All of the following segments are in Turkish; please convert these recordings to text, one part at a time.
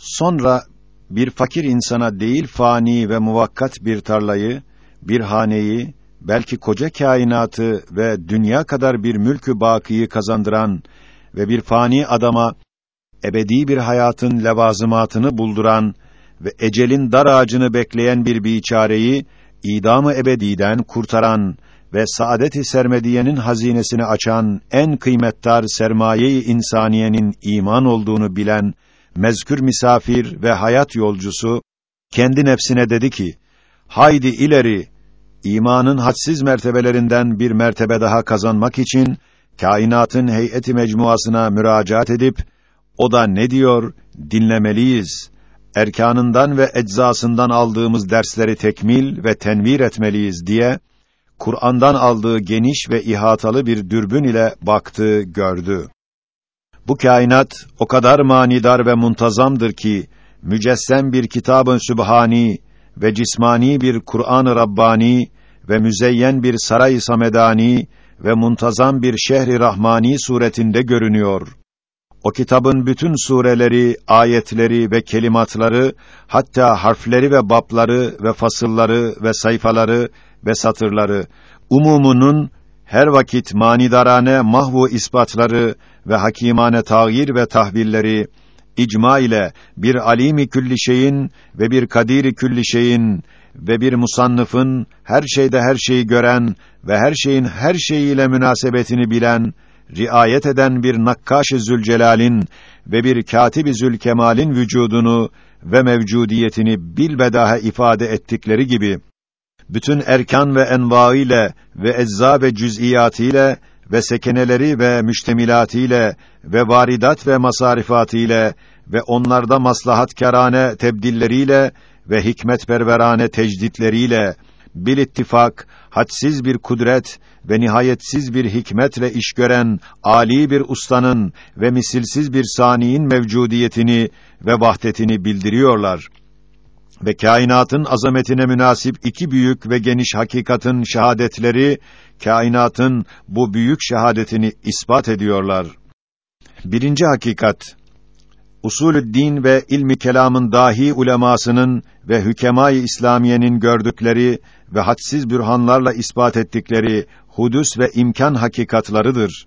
Sonra bir fakir insana değil fani ve muvakkat bir tarlayı, bir haneyi, belki koca kainatı ve dünya kadar bir mülkü bakiyi kazandıran ve bir fani adama ebedi bir hayatın levazımatını bulduran ve ecelin dar ağacını bekleyen bir biçareyi idamı ebediden kurtaran ve saadet-i sermediyenin hazinesini açan en kıymetdar sermaye-i insaniyenin iman olduğunu bilen mezkür misafir ve hayat yolcusu kendi nefsine dedi ki: Haydi ileri imanın hadsiz mertebelerinden bir mertebe daha kazanmak için kainatın heyeti mecmuasına müracaat edip o da ne diyor dinlemeliyiz. Erkanından ve eczasından aldığımız dersleri tekmil ve tenvir etmeliyiz diye Kur'an'dan aldığı geniş ve ihatalı bir dürbün ile baktı, gördü. Bu kainat o kadar manidar ve muntazamdır ki mücessem bir kitabın sübhani ve cismani bir Kur'an-ı Rabbani ve müzeyyen bir saray-ı samedani ve muntazam bir şehri rahmani suretinde görünüyor. O kitabın bütün sureleri, ayetleri ve kelimatları, hatta harfleri ve bapları ve fasılları ve sayfaları ve satırları, umumunun her vakit manidarane mahvu ispatları ve hakimane tağyir ve tahvilleri, icma ile bir alimi külli şeyin ve bir kadiri külli şeyin ve bir musannıfın her şeyde her şeyi gören ve her şeyin her şeyiyle münasebetini bilen, riayet eden bir Nakkaş-ı Zülcelal'in ve bir Kâtib-i Zülkemal'in vücudunu ve mevcudiyetini bilbedahe ifade ettikleri gibi bütün erkan ve enva ile ve ecza ve cüz'iyatıyla ve sekeneleri ve müştemilatiyle ve varidat ve masarifatıyla ve onlarda maslahatkârane tebdilleriyle ve hikmetperverane tecditleriyle bil ittifak hadsiz bir kudret ve nihayetsiz bir hikmetle iş gören ali bir ustanın ve misilsiz bir saniin mevcudiyetini ve vahdetini bildiriyorlar ve kainatın azametine münasip iki büyük ve geniş hakikatın şehadetleri kainatın bu büyük şehadetini ispat ediyorlar. Birinci hakikat usulü din ve ilmi kelamın dahi ulemasının ve hükemâ-i İslamiyenin gördükleri ve hadsiz bürhanlarla ispat ettikleri hudus ve imkan hakikatlarıdır.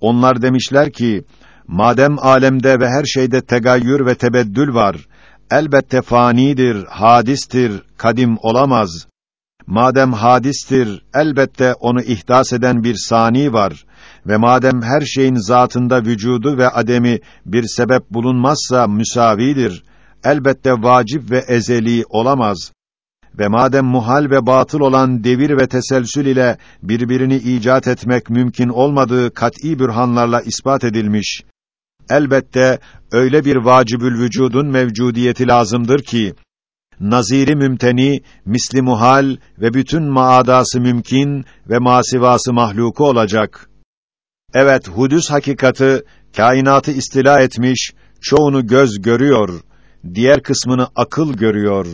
Onlar demişler ki, madem alemde ve her şeyde tegayyür ve tebeddül var, elbette fanidir, hadistir, kadim olamaz. Madem hadistir, elbette onu ihdas eden bir sani var ve madem her şeyin zatında vücudu ve ademi bir sebep bulunmazsa müsavidir, elbette vacip ve ezeli olamaz. Ve madem muhal ve batıl olan devir ve teselsül ile birbirini icat etmek mümkün olmadığı kat'î bürhanlarla ispat edilmiş, elbette öyle bir vacibül vücudun mevcudiyeti lazımdır ki naziri mümteni, misli muhal ve bütün maadası mümkün ve masivası mahluku olacak. Evet, hudüs hakikati kainatı istila etmiş, çoğunu göz görüyor, diğer kısmını akıl görüyor.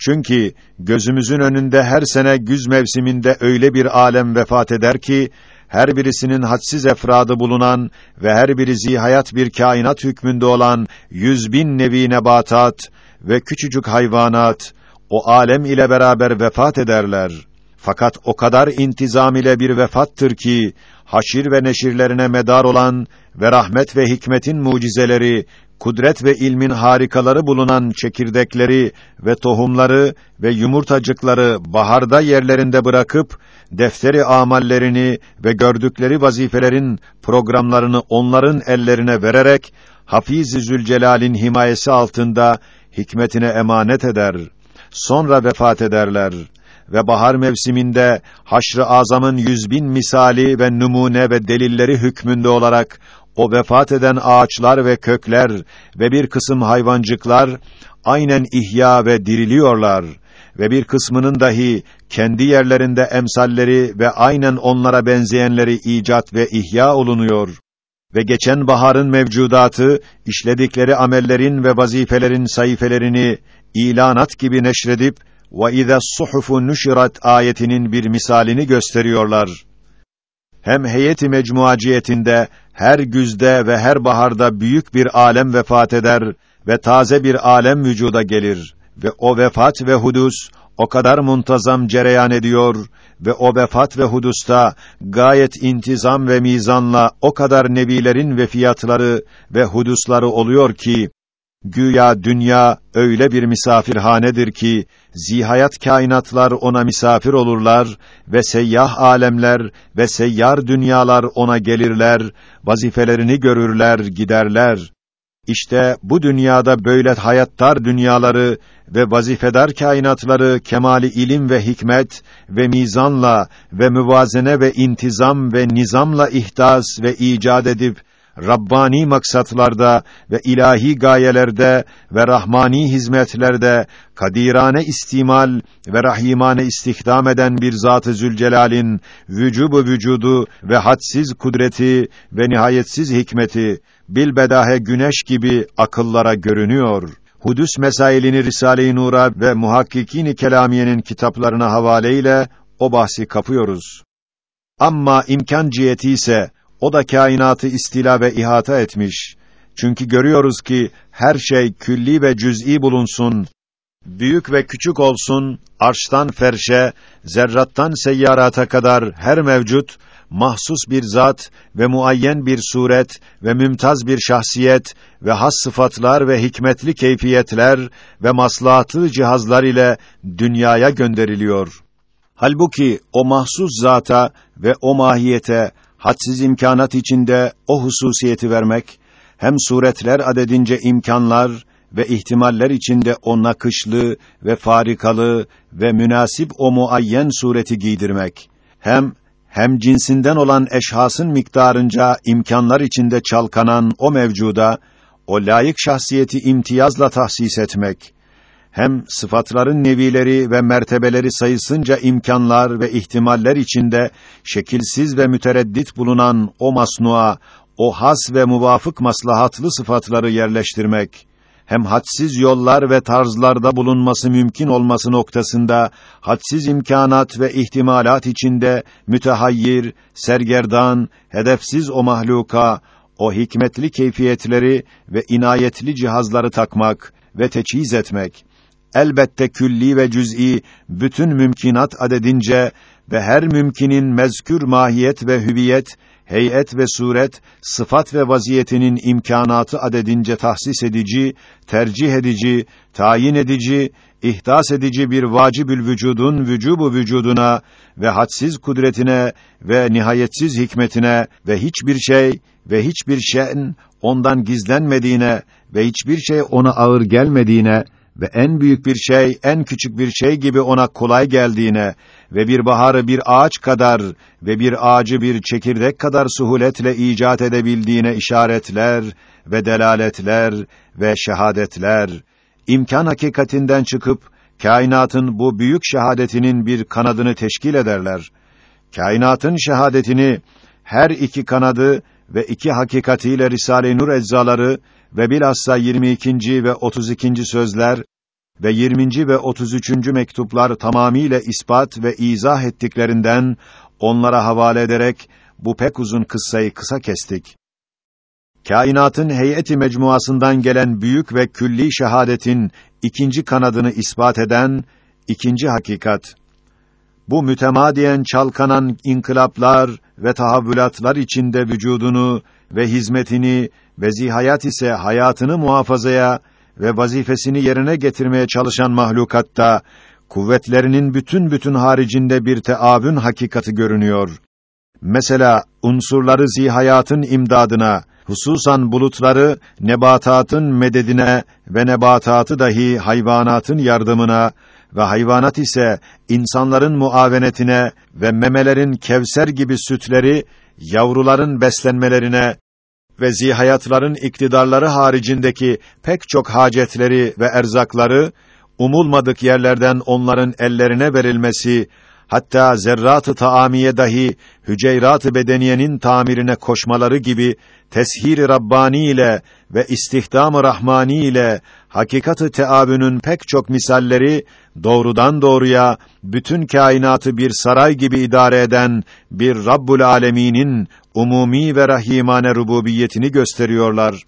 Çünkü gözümüzün önünde her sene güz mevsiminde öyle bir alem vefat eder ki her birisinin hadsiz efradı bulunan ve her biri hayat bir kainat hükmünde olan yüz bin nevi nebatat ve küçücük hayvanat o alem ile beraber vefat ederler. Fakat o kadar intizam ile bir vefattır ki haşir ve neşirlerine medar olan ve rahmet ve hikmetin mucizeleri, kudret ve ilmin harikaları bulunan çekirdekleri ve tohumları ve yumurtacıkları baharda yerlerinde bırakıp defteri amallerini ve gördükleri vazifelerin programlarını onların ellerine vererek Hafiz-i Zülcelal'in himayesi altında hikmetine emanet eder. Sonra vefat ederler ve bahar mevsiminde haşr-ı azamın yüz bin misali ve numune ve delilleri hükmünde olarak o vefat eden ağaçlar ve kökler ve bir kısım hayvancıklar aynen ihya ve diriliyorlar ve bir kısmının dahi kendi yerlerinde emsalleri ve aynen onlara benzeyenleri icat ve ihya olunuyor ve geçen baharın mevcudatı işledikleri amellerin ve vazifelerin sayfelerini ilanat gibi neşredip ve ize suhufu nuşirat ayetinin bir misalini gösteriyorlar. Hem heyeti mecmuaciyetinde her güzde ve her baharda büyük bir alem vefat eder ve taze bir alem vücuda gelir. Ve o vefat ve hudus o kadar muntazam cereyan ediyor ve o vefat ve hudusta gayet intizam ve mizanla o kadar nebilerin ve fiyatları ve hudusları oluyor ki güya dünya öyle bir misafirhanedir ki zihayat kainatlar ona misafir olurlar ve seyyah alemler ve seyyar dünyalar ona gelirler, vazifelerini görürler, giderler. İşte bu dünyada böyle hayattar dünyaları ve vazifedar kainatları kemali ilim ve hikmet ve mizanla ve müvazene ve intizam ve nizamla ihdas ve icat edip Rabbani maksatlarda ve ilahi gayelerde ve rahmani hizmetlerde kadirane istimal ve rahimane istihdam eden bir Zat-ı Zülcelal'in vücubu vücudu ve hadsiz kudreti ve nihayetsiz hikmeti bilbedahe güneş gibi akıllara görünüyor. Hudüs mesailini Risale-i Nur'a ve Muhakkikîn-i Kelamiye'nin kitaplarına havaleyle o bahsi kapıyoruz. Amma imkan ciheti ise o da kainatı istila ve ihata etmiş. Çünkü görüyoruz ki her şey külli ve cüz'i bulunsun, büyük ve küçük olsun, arştan ferşe, zerrattan seyyarata kadar her mevcut, mahsus bir zat ve muayyen bir suret ve mümtaz bir şahsiyet ve has sıfatlar ve hikmetli keyfiyetler ve maslahatlı cihazlar ile dünyaya gönderiliyor. Halbuki o mahsus zata ve o mahiyete hadsiz imkanat içinde o hususiyeti vermek, hem suretler adedince imkanlar ve ihtimaller içinde o nakışlı ve farikalı ve münasip o muayyen sureti giydirmek, hem hem cinsinden olan eşhasın miktarınca imkanlar içinde çalkanan o mevcuda, o layık şahsiyeti imtiyazla tahsis etmek, hem sıfatların nevileri ve mertebeleri sayısınca imkanlar ve ihtimaller içinde şekilsiz ve mütereddit bulunan o masnua, o has ve muvafık maslahatlı sıfatları yerleştirmek, hem hadsiz yollar ve tarzlarda bulunması mümkün olması noktasında hadsiz imkanat ve ihtimalat içinde mütehayyir, sergerdan, hedefsiz o mahluka, o hikmetli keyfiyetleri ve inayetli cihazları takmak ve teçhiz etmek elbette külli ve cüz'i bütün mümkinat adedince ve her mümkinin mezkür mahiyet ve hüviyet, heyet ve suret, sıfat ve vaziyetinin imkanatı adedince tahsis edici, tercih edici, tayin edici, ihdas edici bir vacibül vücudun vücubu vücuduna ve hadsiz kudretine ve nihayetsiz hikmetine ve hiçbir şey ve hiçbir şeyin ondan gizlenmediğine ve hiçbir şey ona ağır gelmediğine ve en büyük bir şey, en küçük bir şey gibi ona kolay geldiğine ve bir baharı bir ağaç kadar ve bir ağacı bir çekirdek kadar suhuletle icat edebildiğine işaretler ve delaletler ve şehadetler, imkan hakikatinden çıkıp, kainatın bu büyük şehadetinin bir kanadını teşkil ederler. Kainatın şehadetini, her iki kanadı ve iki hakikatiyle Risale-i Nur eczaları ve bilhassa 22. ve 32. sözler ve 20. ve 33. mektuplar tamamiyle ispat ve izah ettiklerinden onlara havale ederek bu pek uzun kıssayı kısa kestik. Kainatın heyeti mecmuasından gelen büyük ve külli şehadetin ikinci kanadını ispat eden ikinci hakikat. Bu mütemadiyen çalkanan inkılaplar ve tahavvülatlar içinde vücudunu ve hizmetini ve zihayat ise hayatını muhafazaya ve vazifesini yerine getirmeye çalışan mahlukatta kuvvetlerinin bütün bütün haricinde bir teavün hakikati görünüyor. Mesela unsurları zihayatın imdadına, hususan bulutları nebatatın mededine ve nebatatı dahi hayvanatın yardımına ve hayvanat ise insanların muavenetine ve memelerin kevser gibi sütleri yavruların beslenmelerine ve zihayatların iktidarları haricindeki pek çok hacetleri ve erzakları umulmadık yerlerden onların ellerine verilmesi hatta zerrat-ı taamiye dahi hüceyrat-ı bedeniyenin tamirine koşmaları gibi teshir-i rabbani ile ve istihdam-ı rahmani ile hakikat-ı teabünün pek çok misalleri doğrudan doğruya bütün kainatı bir saray gibi idare eden bir Rabbul Alemin'in umumi ve rahimane rububiyetini gösteriyorlar.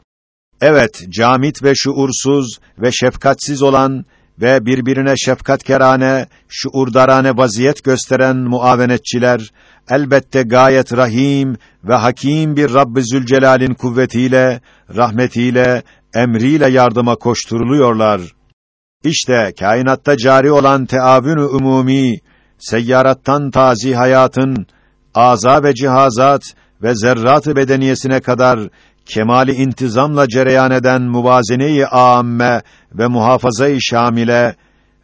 Evet, camit ve şuursuz ve şefkatsiz olan ve birbirine şefkatkerane, şuurdarane vaziyet gösteren muavenetçiler elbette gayet rahim ve hakim bir Rabb-i Zülcelal'in kuvvetiyle, rahmetiyle, emriyle yardıma koşturuluyorlar. İşte kainatta cari olan teavün-ü umumi, seyyarattan tazi hayatın, aza ve cihazat ve zerrat-ı bedeniyesine kadar kemali intizamla cereyan eden muvazene-i âmme ve muhafaza-i şamile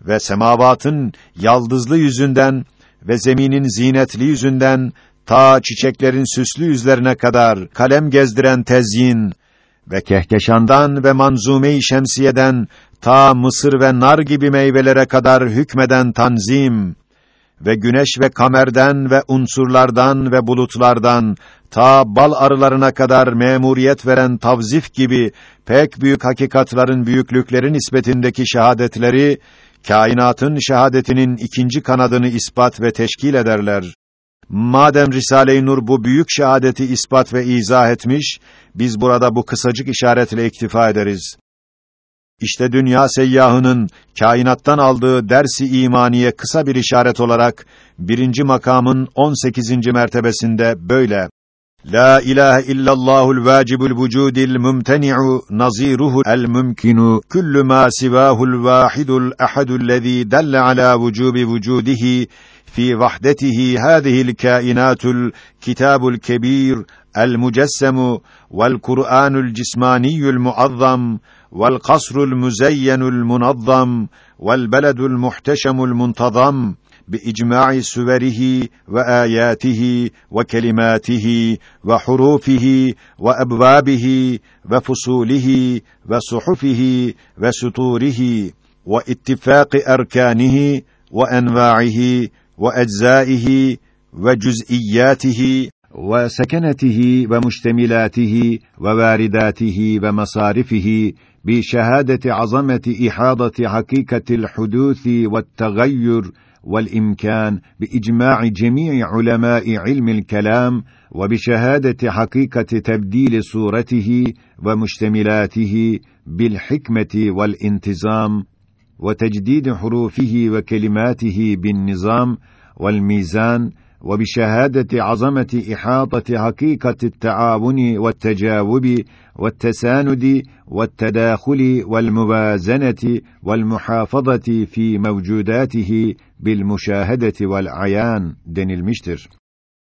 ve semavatın yaldızlı yüzünden ve zeminin zinetli yüzünden ta çiçeklerin süslü yüzlerine kadar kalem gezdiren tezyin ve kehkeşandan ve manzume-i şemsiyeden ta mısır ve nar gibi meyvelere kadar hükmeden tanzim ve güneş ve kamerden ve unsurlardan ve bulutlardan ta bal arılarına kadar memuriyet veren tavzif gibi pek büyük hakikatların büyüklükleri nispetindeki şehadetleri kainatın şehadetinin ikinci kanadını ispat ve teşkil ederler. Madem Risale-i Nur bu büyük şehadeti ispat ve izah etmiş, biz burada bu kısacık işaretle iktifa ederiz. İşte dünya seyyahının kainattan aldığı dersi imaniye kısa bir işaret olarak birinci makamın 18. mertebesinde böyle La ilahe illallahul vacibul vücudil mumteni'u naziruhu el mümkinu kullu ma sivahu'l vahidul ahadu'llezî delle ala vücubi vücudihi fi vahdetihi hâzihil kainatul kitabul kebir المجسم والقرآن الجسماني المعظم والقصر المزين المنظم والبلد المحتشم المنتظم بإجماع سوره وآياته وكلماته وحروفه وأبوابه وفصوله وصحفه وسطوره واتفاق أركانه وأنواعه وأجزائه وجزئياته وسكنته ومشتملاته ووارداته ومصارفه بشهادة عظمة إحاطة حقيقة الحدوث والتغير والإمكان بإجماع جميع علماء علم الكلام وبشهادة حقيقة تبديل صورته ومشتملاته بالحكمة والانتظام وتجديد حروفه وكلماته بالنظام والميزان وبشهادة عظمة إحاطة حقيقة التعاون والتجاوب والتساند والتداخل والموازنة والمحافظة في موجوداته بالmüşahedeti vel ayan denilmiştir.